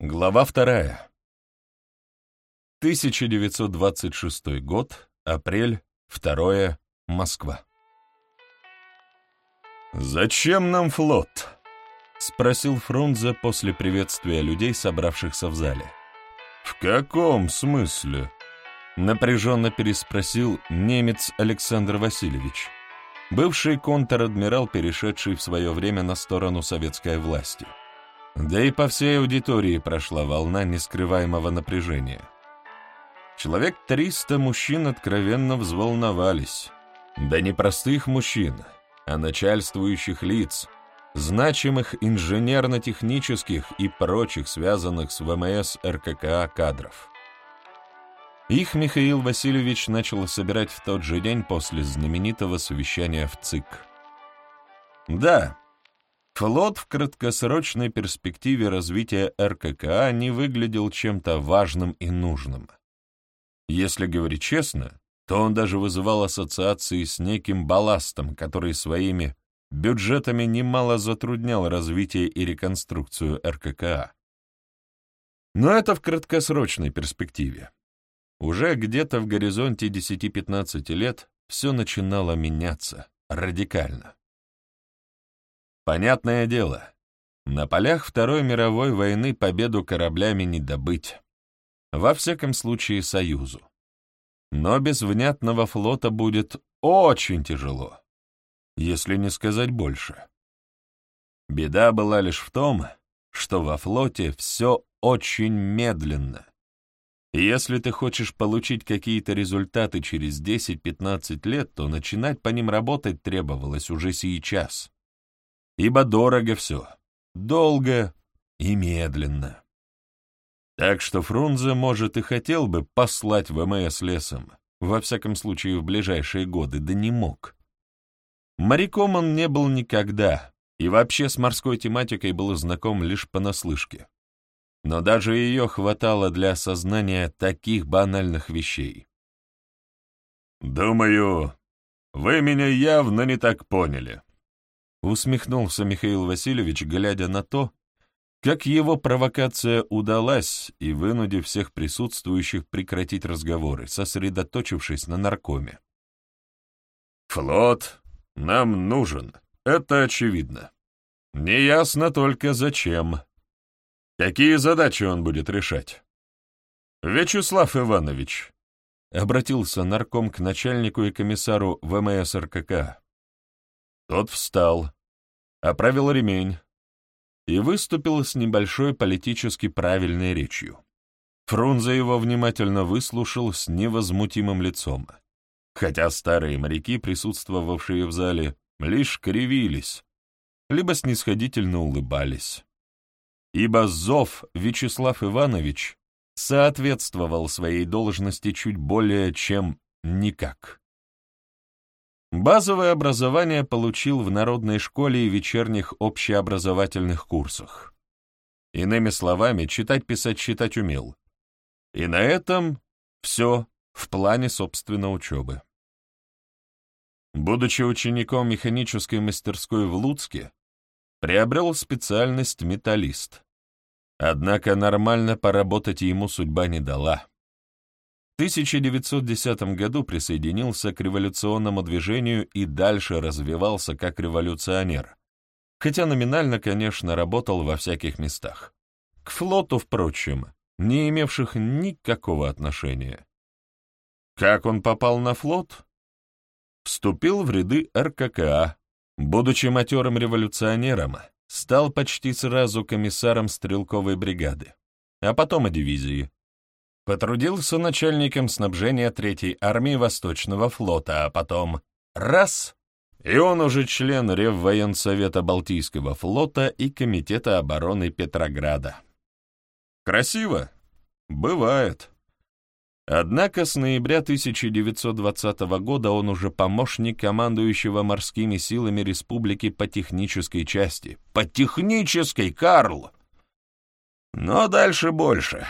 Глава вторая. 1926 год, апрель, 2 Москва. «Зачем нам флот?» — спросил Фрунзе после приветствия людей, собравшихся в зале. «В каком смысле?» — напряженно переспросил немец Александр Васильевич, бывший контр-адмирал, перешедший в свое время на сторону советской власти. Да и по всей аудитории прошла волна нескрываемого напряжения. Человек триста мужчин откровенно взволновались. Да не простых мужчин, а начальствующих лиц, значимых инженерно-технических и прочих связанных с ВМС РККА кадров. Их Михаил Васильевич начал собирать в тот же день после знаменитого совещания в ЦИК. Да, Флот в краткосрочной перспективе развития РККА не выглядел чем-то важным и нужным. Если говорить честно, то он даже вызывал ассоциации с неким балластом, который своими бюджетами немало затруднял развитие и реконструкцию РККА. Но это в краткосрочной перспективе. Уже где-то в горизонте 10-15 лет все начинало меняться радикально. Понятное дело, на полях Второй мировой войны победу кораблями не добыть. Во всяком случае, Союзу. Но без внятного флота будет очень тяжело, если не сказать больше. Беда была лишь в том, что во флоте все очень медленно. Если ты хочешь получить какие-то результаты через 10-15 лет, то начинать по ним работать требовалось уже сейчас ибо дорого все, долго и медленно. Так что Фрунзе, может, и хотел бы послать ВМС лесом, во всяком случае в ближайшие годы, да не мог. Моряком он не был никогда, и вообще с морской тематикой был знаком лишь понаслышке. Но даже ее хватало для осознания таких банальных вещей. «Думаю, вы меня явно не так поняли», Усмехнулся Михаил Васильевич, глядя на то, как его провокация удалась и вынудив всех присутствующих прекратить разговоры, сосредоточившись на наркоме. «Флот нам нужен, это очевидно. Неясно только зачем. Какие задачи он будет решать?» «Вячеслав Иванович», — обратился нарком к начальнику и комиссару ВМС РКК, тот встал, оправил ремень и выступил с небольшой политически правильной речью. Фрунзе его внимательно выслушал с невозмутимым лицом, хотя старые моряки, присутствовавшие в зале, лишь кривились, либо снисходительно улыбались. Ибо зов Вячеслав Иванович соответствовал своей должности чуть более чем никак. Базовое образование получил в народной школе и вечерних общеобразовательных курсах. Иными словами, читать, писать, читать умел. И на этом все в плане, собственно, учебы. Будучи учеником механической мастерской в Луцке, приобрел специальность металлист. Однако нормально поработать ему судьба не дала. 1910 году присоединился к революционному движению и дальше развивался как революционер, хотя номинально, конечно, работал во всяких местах. К флоту, впрочем, не имевших никакого отношения. Как он попал на флот? Вступил в ряды РККА, будучи матерым революционером, стал почти сразу комиссаром стрелковой бригады, а потом и дивизии. Потрудился начальником снабжения Третьей армии Восточного флота, а потом раз — и он уже член Реввоенсовета Балтийского флота и Комитета обороны Петрограда. Красиво? Бывает. Однако с ноября 1920 года он уже помощник командующего морскими силами республики по технической части. По технической, Карл! Но дальше больше.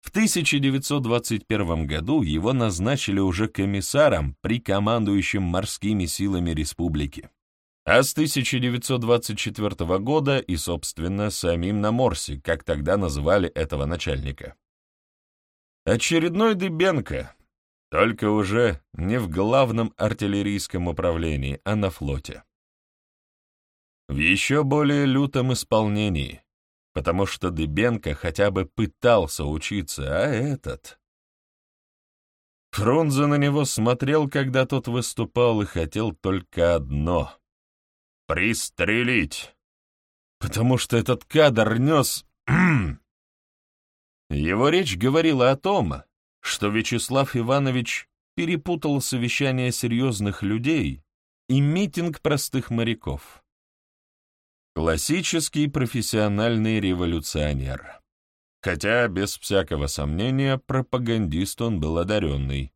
В 1921 году его назначили уже комиссаром при командующем морскими силами республики. а с 1924 года и, собственно, самим на Морсе, как тогда называли этого начальника. Очередной Дыбенко, только уже не в главном артиллерийском управлении, а на флоте. В еще более лютом исполнении, потому что Дыбенко хотя бы пытался учиться, а этот... Фрунзе на него смотрел, когда тот выступал, и хотел только одно — пристрелить, потому что этот кадр нес... Его речь говорила о том, что Вячеслав Иванович перепутал совещание серьезных людей и митинг простых моряков. Классический профессиональный революционер. Хотя, без всякого сомнения, пропагандист он был одаренный.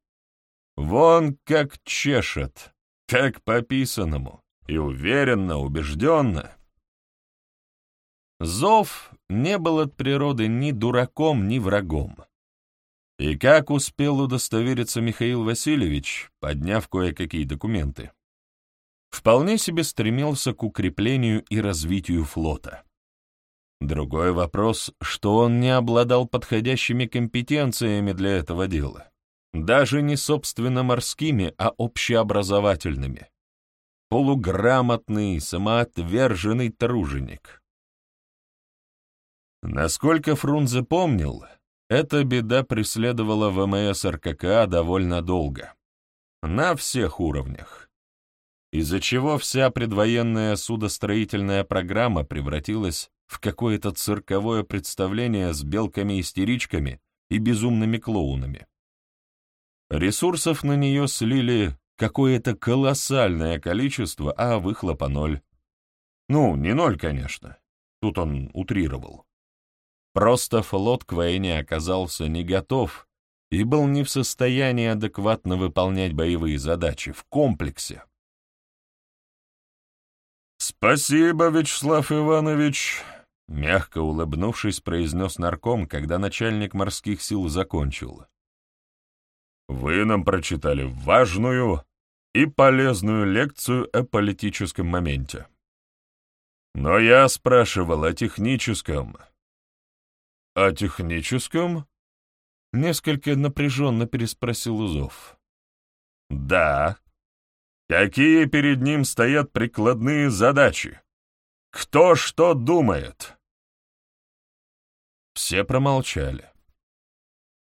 Вон как чешет, как по писанному, и уверенно, убежденно. Зов не был от природы ни дураком, ни врагом. И как успел удостовериться Михаил Васильевич, подняв кое-какие документы, вполне себе стремился к укреплению и развитию флота. Другой вопрос, что он не обладал подходящими компетенциями для этого дела. Даже не собственно морскими, а общеобразовательными. Полуграмотный, самоотверженный труженик. Насколько Фрунзе помнил, эта беда преследовала ВМС РККА довольно долго. На всех уровнях. Из-за чего вся предвоенная судостроительная программа превратилась в какое-то цирковое представление с белками-истеричками и безумными клоунами. Ресурсов на нее слили какое-то колоссальное количество, а выхлопа ноль. Ну, не ноль, конечно. Тут он утрировал. Просто флот к войне оказался не готов и был не в состоянии адекватно выполнять боевые задачи в комплексе. «Спасибо, Вячеслав Иванович», — мягко улыбнувшись, произнес нарком, когда начальник морских сил закончил. «Вы нам прочитали важную и полезную лекцию о политическом моменте. Но я спрашивал о техническом». «О техническом?» — несколько напряженно переспросил Узов. «Да. Какие перед ним стоят прикладные задачи? Кто что думает?» Все промолчали.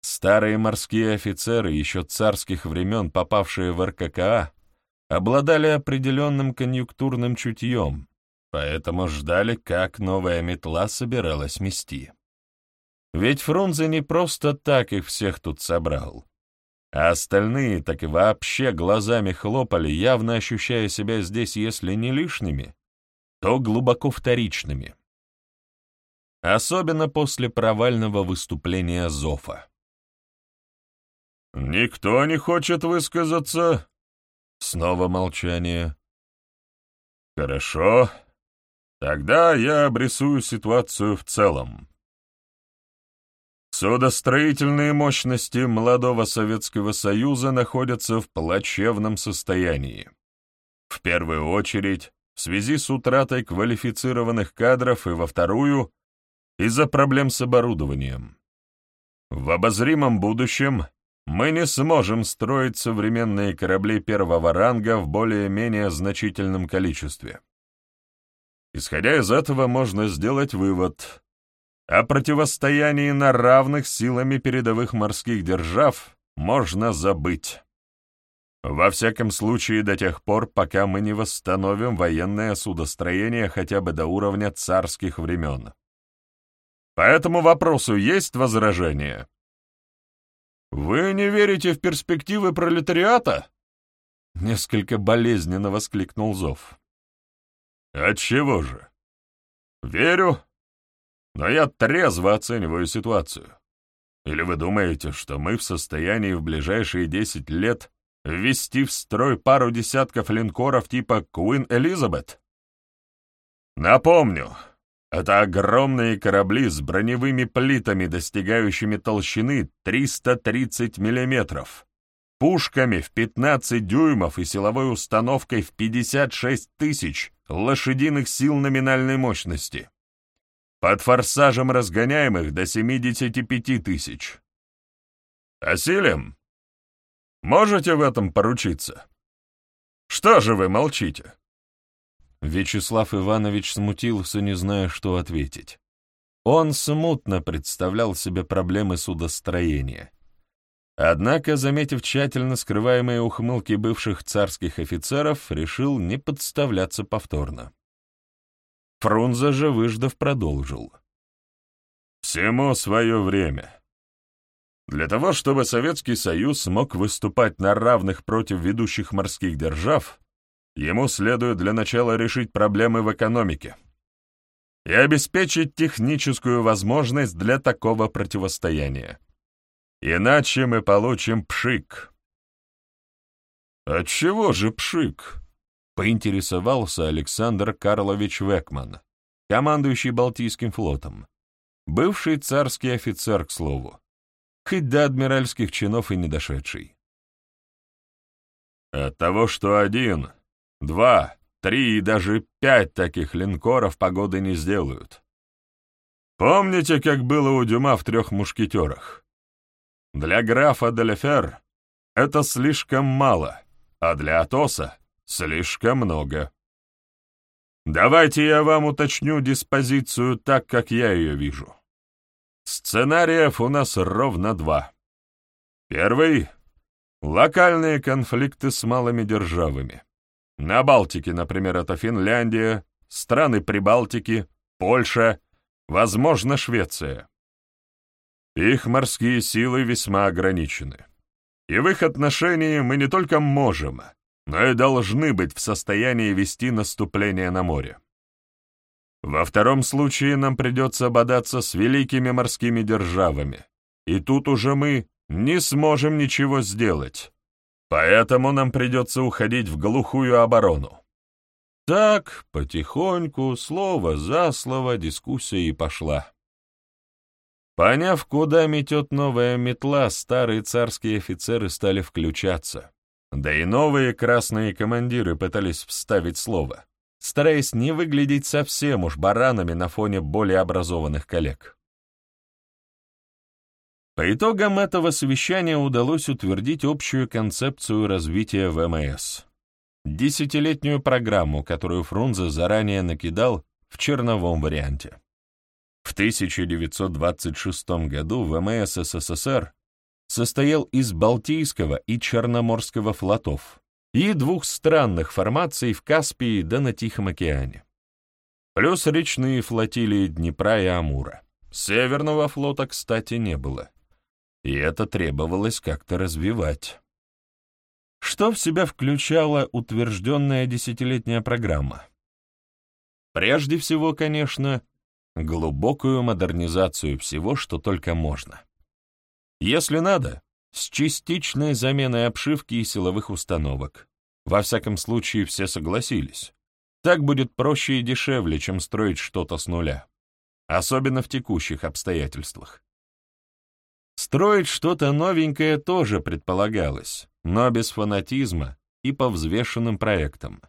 Старые морские офицеры, еще царских времен попавшие в РККА, обладали определенным конъюнктурным чутьем, поэтому ждали, как новая метла собиралась мести. Ведь Фрунзе не просто так их всех тут собрал. А остальные так и вообще глазами хлопали, явно ощущая себя здесь, если не лишними, то глубоко вторичными. Особенно после провального выступления Зофа. «Никто не хочет высказаться?» Снова молчание. «Хорошо. Тогда я обрисую ситуацию в целом. Судостроительные мощности молодого Советского Союза находятся в плачевном состоянии. В первую очередь, в связи с утратой квалифицированных кадров и во вторую, из-за проблем с оборудованием. В обозримом будущем мы не сможем строить современные корабли первого ранга в более-менее значительном количестве. Исходя из этого, можно сделать вывод, о противостоянии на равных силами передовых морских держав можно забыть. Во всяком случае, до тех пор, пока мы не восстановим военное судостроение хотя бы до уровня царских времен. По этому вопросу есть возражения? «Вы не верите в перспективы пролетариата?» Несколько болезненно воскликнул Зов. «Отчего же? Верю, но я трезво оцениваю ситуацию. Или вы думаете, что мы в состоянии в ближайшие десять лет ввести в строй пару десятков линкоров типа Queen Elizabeth? Напомню, это огромные корабли с броневыми плитами, достигающими толщины 330 миллиметров, пушками в 15 дюймов и силовой установкой в 56 тысяч лошадиных сил номинальной мощности. Под форсажем разгоняемых до 75 тысяч. Осилим? Можете в этом поручиться? Что же вы молчите? Вячеслав Иванович смутился, не зная, что ответить. Он смутно представлял себе проблемы судостроения. Однако, заметив тщательно скрываемые ухмылки бывших царских офицеров, решил не подставляться повторно. Фрунзе же, выждав, продолжил. «Всему свое время. Для того, чтобы Советский Союз мог выступать на равных против ведущих морских держав, ему следует для начала решить проблемы в экономике и обеспечить техническую возможность для такого противостояния. Иначе мы получим пшик. Отчего же пшик? Поинтересовался Александр Карлович Векман, командующий Балтийским флотом, бывший царский офицер, к слову, хоть до адмиральских чинов и не дошедший. От того, что один, два, три и даже пять таких линкоров погоды не сделают. Помните, как было у Дюма в «Трех мушкетерах»? Для графа Деляфер это слишком мало, а для Атоса — слишком много. Давайте я вам уточню диспозицию так, как я ее вижу. Сценариев у нас ровно два. Первый — локальные конфликты с малыми державами. На Балтике, например, это Финляндия, страны Прибалтики, Польша, возможно, Швеция. Их морские силы весьма ограничены. И в их отношении мы не только можем, но и должны быть в состоянии вести наступление на море. Во втором случае нам придется бодаться с великими морскими державами, и тут уже мы не сможем ничего сделать, поэтому нам придется уходить в глухую оборону. Так, потихоньку, слово за слово, дискуссия и пошла. Поняв, куда метет новая метла, старые царские офицеры стали включаться. Да и новые красные командиры пытались вставить слово, стараясь не выглядеть совсем уж баранами на фоне более образованных коллег. По итогам этого совещания удалось утвердить общую концепцию развития ВМС. Десятилетнюю программу, которую Фрунзе заранее накидал в черновом варианте. В 1926 году ВМС СССР состоял из Балтийского и Черноморского флотов и двух странных формаций в Каспии да на Тихом океане. Плюс речные флотилии Днепра и Амура. Северного флота, кстати, не было. И это требовалось как-то развивать. Что в себя включала утвержденная десятилетняя программа? Прежде всего, конечно, глубокую модернизацию всего, что только можно. Если надо, с частичной заменой обшивки и силовых установок. Во всяком случае, все согласились. Так будет проще и дешевле, чем строить что-то с нуля. Особенно в текущих обстоятельствах. Строить что-то новенькое тоже предполагалось, но без фанатизма и по взвешенным проектам.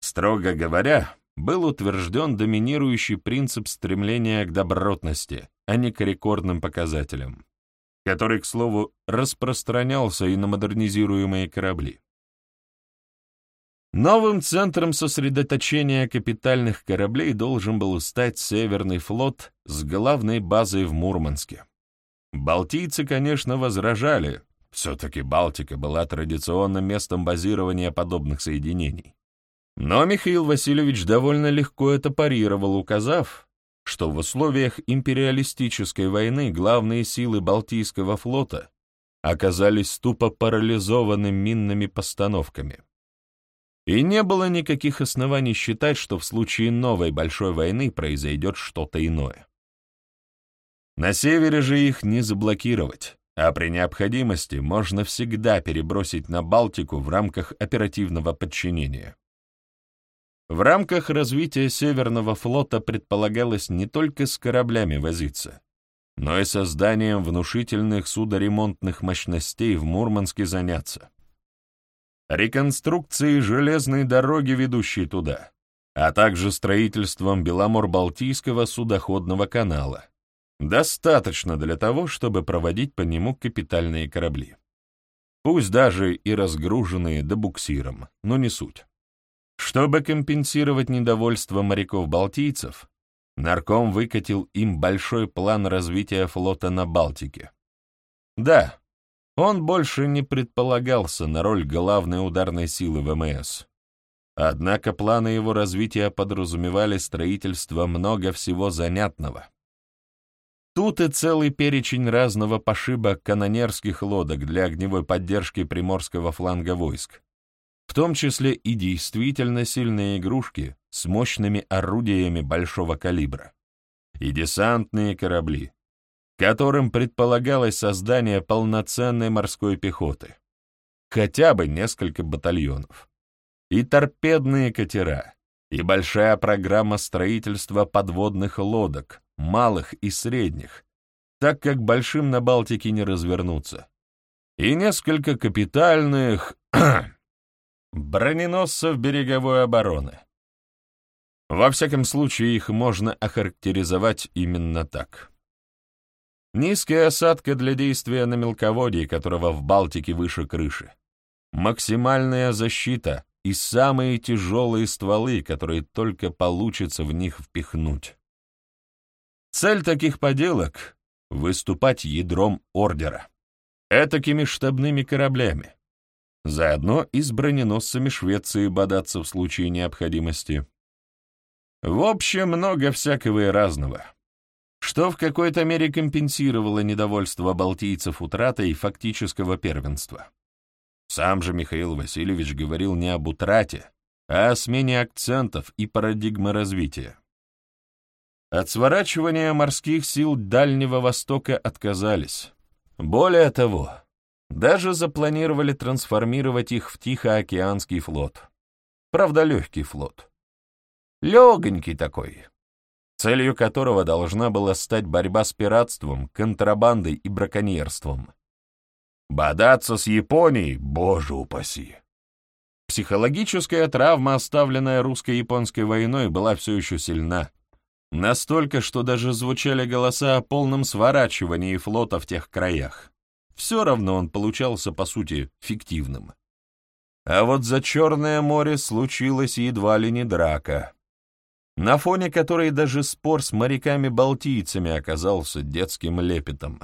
Строго говоря, был утвержден доминирующий принцип стремления к добротности, а не к рекордным показателям, который, к слову, распространялся и на модернизируемые корабли. Новым центром сосредоточения капитальных кораблей должен был стать Северный флот с главной базой в Мурманске. Балтийцы, конечно, возражали, все-таки Балтика была традиционным местом базирования подобных соединений. Но Михаил Васильевич довольно легко это парировал, указав, что в условиях империалистической войны главные силы Балтийского флота оказались тупо парализованы минными постановками. И не было никаких оснований считать, что в случае новой большой войны произойдет что-то иное. На севере же их не заблокировать, а при необходимости можно всегда перебросить на Балтику в рамках оперативного подчинения. В рамках развития Северного флота предполагалось не только с кораблями возиться, но и созданием внушительных судоремонтных мощностей в Мурманске заняться. Реконструкцией железной дороги, ведущей туда, а также строительством Беломор-Балтийского судоходного канала. Достаточно для того, чтобы проводить по нему капитальные корабли. Пусть даже и разгруженные до буксиром, но не суть. Чтобы компенсировать недовольство моряков-балтийцев, Нарком выкатил им большой план развития флота на Балтике. Да, он больше не предполагался на роль главной ударной силы ВМС. Однако планы его развития подразумевали строительство много всего занятного. Тут и целый перечень разного пошиба канонерских лодок для огневой поддержки приморского фланга войск, в том числе и действительно сильные игрушки с мощными орудиями большого калибра, и десантные корабли, которым предполагалось создание полноценной морской пехоты, хотя бы несколько батальонов, и торпедные катера, и большая программа строительства подводных лодок, малых и средних, так как большим на Балтике не развернуться, и несколько капитальных броненосцев береговой обороны. Во всяком случае, их можно охарактеризовать именно так. Низкая осадка для действия на мелководье, которого в Балтике выше крыши. Максимальная защита и самые тяжелые стволы, которые только получится в них впихнуть. Цель таких поделок — выступать ядром ордера, этакими штабными кораблями, Заодно и с броненосцами Швеции бодаться в случае необходимости. В общем, много всякого и разного, что в какой-то мере компенсировало недовольство балтийцев утратой фактического первенства. Сам же Михаил Васильевич говорил не об утрате, а о смене акцентов и парадигмы развития. От сворачивания морских сил Дальнего Востока отказались. Более того, даже запланировали трансформировать их в Тихоокеанский флот. Правда, легкий флот. Легонький такой, целью которого должна была стать борьба с пиратством, контрабандой и браконьерством. Бодаться с Японией, боже упаси! Психологическая травма, оставленная русско-японской войной, была все еще сильна. Настолько, что даже звучали голоса о полном сворачивании флота в тех краях все равно он получался, по сути, фиктивным. А вот за Черное море случилась едва ли не драка, на фоне которой даже спор с моряками-балтийцами оказался детским лепетом.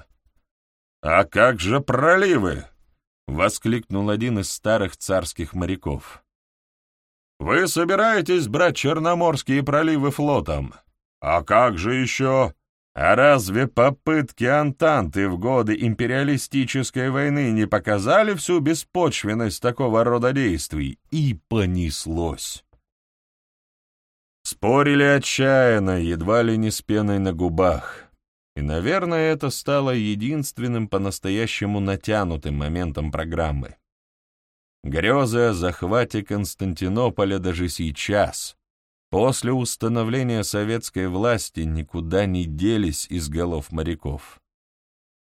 «А как же проливы?» — воскликнул один из старых царских моряков. «Вы собираетесь брать Черноморские проливы флотом? А как же еще а разве попытки Антанты в годы империалистической войны не показали всю беспочвенность такого рода действий? И понеслось. Спорили отчаянно, едва ли не с пеной на губах. И, наверное, это стало единственным по-настоящему натянутым моментом программы. Грезы о захвате Константинополя даже сейчас, после установления советской власти никуда не делись из голов моряков.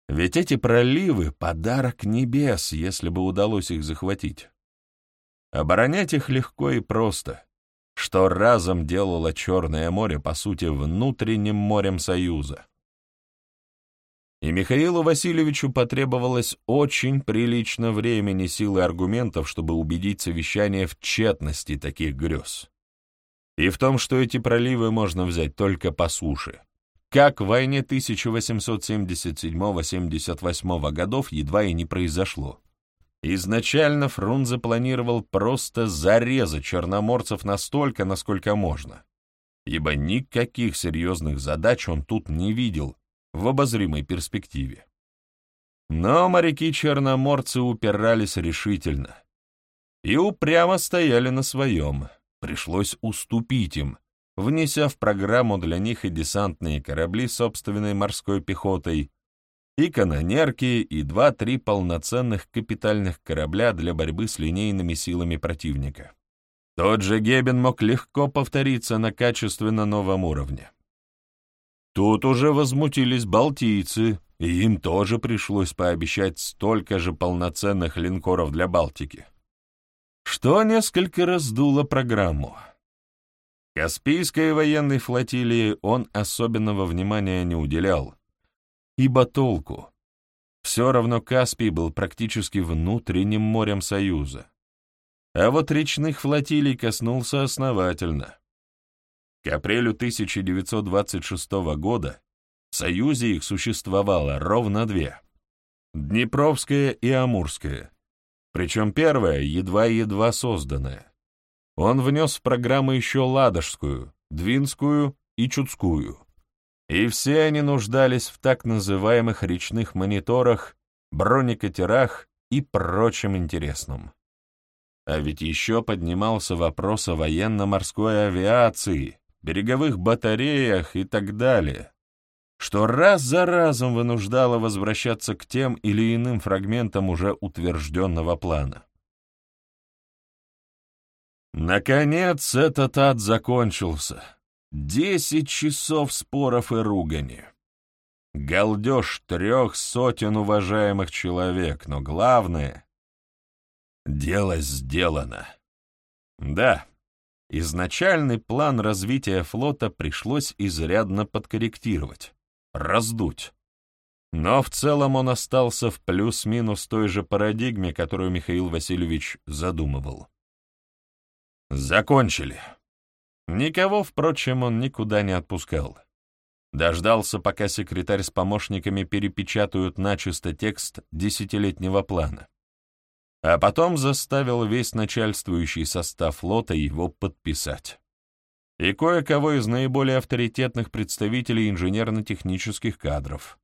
Ведь эти проливы — подарок небес, если бы удалось их захватить. Оборонять их легко и просто, что разом делало Черное море, по сути, внутренним морем Союза. И Михаилу Васильевичу потребовалось очень прилично времени, силы аргументов, чтобы убедить совещание в тщетности таких грез и в том, что эти проливы можно взять только по суше. Как в войне 1877-78 годов едва и не произошло. Изначально Фрунзе запланировал просто зарезать черноморцев настолько, насколько можно, ибо никаких серьезных задач он тут не видел в обозримой перспективе. Но моряки-черноморцы упирались решительно и упрямо стояли на своем — Пришлось уступить им, внеся в программу для них и десантные корабли собственной морской пехотой, и канонерки, и два-три полноценных капитальных корабля для борьбы с линейными силами противника. Тот же Гебен мог легко повториться на качественно новом уровне. Тут уже возмутились балтийцы, и им тоже пришлось пообещать столько же полноценных линкоров для Балтики, что несколько раздуло программу. Каспийской военной флотилии он особенного внимания не уделял, ибо толку. Все равно Каспий был практически внутренним морем Союза. А вот речных флотилий коснулся основательно. К апрелю 1926 года в Союзе их существовало ровно две — Днепровская и Амурская, причем первая едва-едва созданная. Он внес в программу еще Ладожскую, Двинскую и Чудскую. И все они нуждались в так называемых речных мониторах, бронекатерах и прочем интересном. А ведь еще поднимался вопрос о военно-морской авиации, береговых батареях и так далее, что раз за разом вынуждало возвращаться к тем или иным фрагментам уже утвержденного плана. Наконец этот ад закончился. Десять часов споров и ругани. Галдеж трех сотен уважаемых человек, но главное — дело сделано. Да, Изначальный план развития флота пришлось изрядно подкорректировать, раздуть. Но в целом он остался в плюс-минус той же парадигме, которую Михаил Васильевич задумывал. Закончили. Никого, впрочем, он никуда не отпускал. Дождался, пока секретарь с помощниками перепечатают начисто текст десятилетнего плана а потом заставил весь начальствующий состав флота его подписать. И кое-кого из наиболее авторитетных представителей инженерно-технических кадров.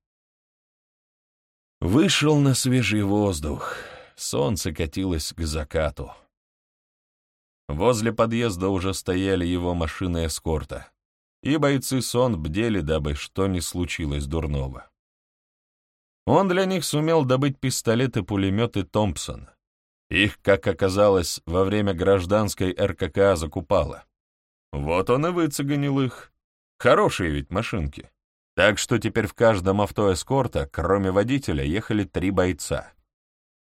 Вышел на свежий воздух, солнце катилось к закату. Возле подъезда уже стояли его машины эскорта, и бойцы сон бдели, дабы что ни случилось дурного. Он для них сумел добыть пистолеты-пулеметы «Томпсон», их, как оказалось, во время гражданской РКК закупало. Вот он и выцеганил их. Хорошие ведь машинки. Так что теперь в каждом авто эскорта, кроме водителя, ехали три бойца.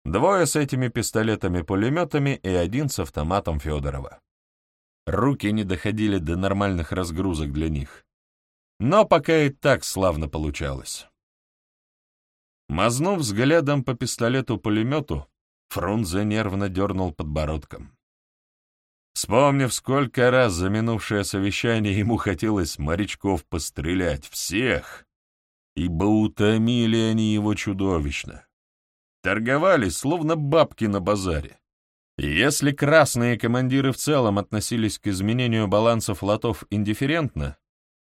Двое с этими пистолетами-пулеметами и один с автоматом Федорова. Руки не доходили до нормальных разгрузок для них. Но пока и так славно получалось. Мазнув взглядом по пистолету-пулемету, Фрунзе нервно дернул подбородком. Вспомнив, сколько раз за минувшее совещание ему хотелось морячков пострелять, всех, ибо утомили они его чудовищно. Торговались, словно бабки на базаре. Если красные командиры в целом относились к изменению баланса флотов индифферентно,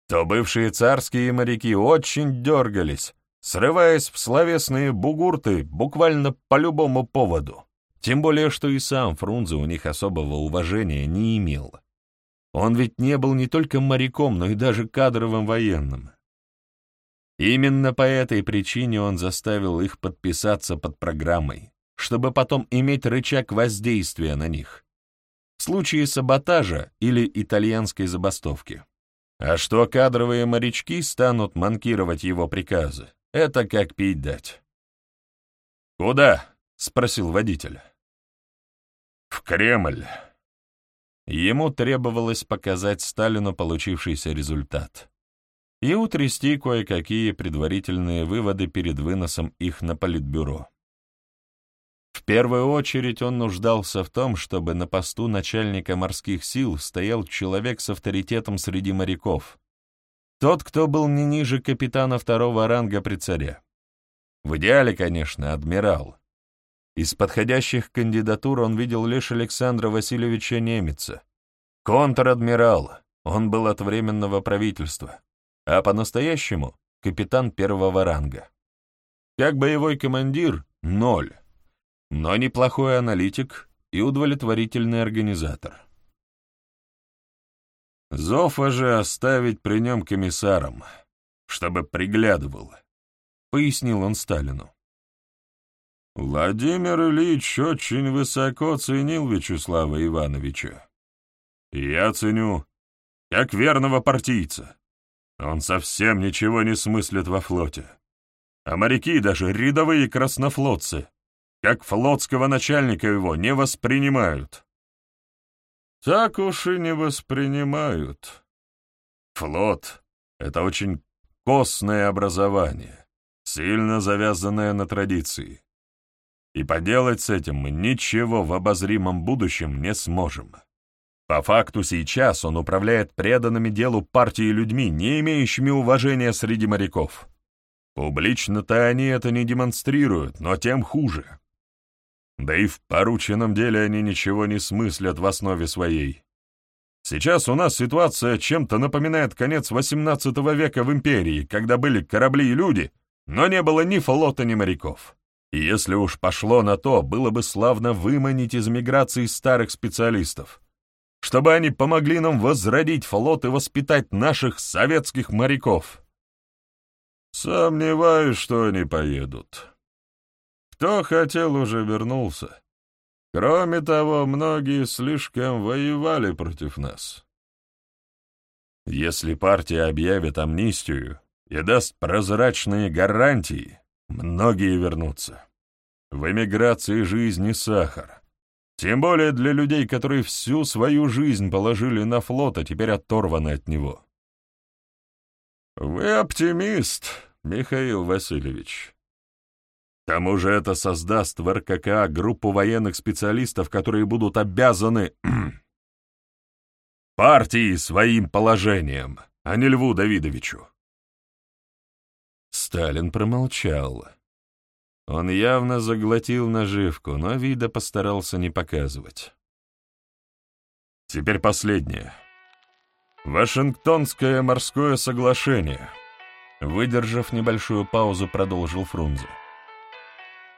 то бывшие царские моряки очень дергались, срываясь в словесные бугурты буквально по любому поводу. Тем более, что и сам Фрунзе у них особого уважения не имел. Он ведь не был не только моряком, но и даже кадровым военным. Именно по этой причине он заставил их подписаться под программой, чтобы потом иметь рычаг воздействия на них. В случае саботажа или итальянской забастовки. А что кадровые морячки станут манкировать его приказы, это как пить дать. «Куда?» — спросил водитель. «В Кремль». Ему требовалось показать Сталину получившийся результат и утрясти кое-какие предварительные выводы перед выносом их на Политбюро. В первую очередь он нуждался в том, чтобы на посту начальника морских сил стоял человек с авторитетом среди моряков, тот, кто был не ниже капитана второго ранга при царе. В идеале, конечно, адмирал. Из подходящих кандидатур он видел лишь Александра Васильевича Немеца. Контр-адмирал, он был от Временного правительства, а по-настоящему — капитан первого ранга. Как боевой командир — ноль, но неплохой аналитик и удовлетворительный организатор. Зофа же оставить при нем комиссаром, чтобы приглядывал, — пояснил он Сталину. Владимир Ильич очень высоко ценил Вячеслава Ивановича. Я ценю, как верного партийца. Он совсем ничего не смыслит во флоте. А моряки, даже рядовые краснофлотцы, как флотского начальника его, не воспринимают. Так уж и не воспринимают. Флот — это очень костное образование, сильно завязанное на традиции. И поделать с этим мы ничего в обозримом будущем не сможем. По факту сейчас он управляет преданными делу партии людьми, не имеющими уважения среди моряков. Публично-то они это не демонстрируют, но тем хуже. Да и в порученном деле они ничего не смыслят в основе своей. Сейчас у нас ситуация чем-то напоминает конец XVIII века в империи, когда были корабли и люди, но не было ни флота, ни моряков. Если уж пошло на то, было бы славно выманить из миграции старых специалистов, чтобы они помогли нам возродить флот и воспитать наших советских моряков. Сомневаюсь, что они поедут. Кто хотел, уже вернулся. Кроме того, многие слишком воевали против нас. Если партия объявит амнистию и даст прозрачные гарантии, многие вернутся. В эмиграции жизни сахар. Тем более для людей, которые всю свою жизнь положили на флот, а теперь оторваны от него. Вы оптимист, Михаил Васильевич. К тому же это создаст в РККА группу военных специалистов, которые будут обязаны партии своим положением, а не Льву Давидовичу. Сталин промолчал. Он явно заглотил наживку, но вида постарался не показывать. Теперь последнее. Вашингтонское морское соглашение. Выдержав небольшую паузу, продолжил Фрунзе.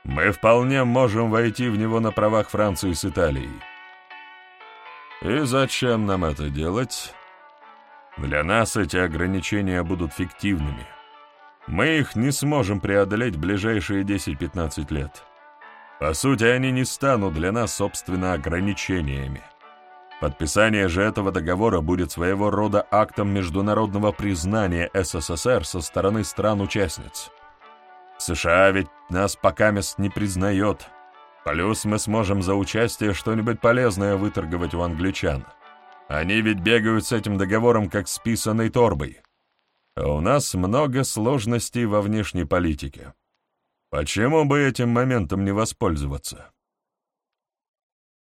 Мы вполне можем войти в него на правах Франции с Италией. И зачем нам это делать? Для нас эти ограничения будут фиктивными. Мы их не сможем преодолеть в ближайшие 10-15 лет. По сути, они не станут для нас, собственно, ограничениями. Подписание же этого договора будет своего рода актом международного признания СССР со стороны стран-участниц. США ведь нас пока мест не признает. Плюс мы сможем за участие что-нибудь полезное выторговать у англичан. Они ведь бегают с этим договором как с писаной торбой. А у нас много сложностей во внешней политике. Почему бы этим моментом не воспользоваться?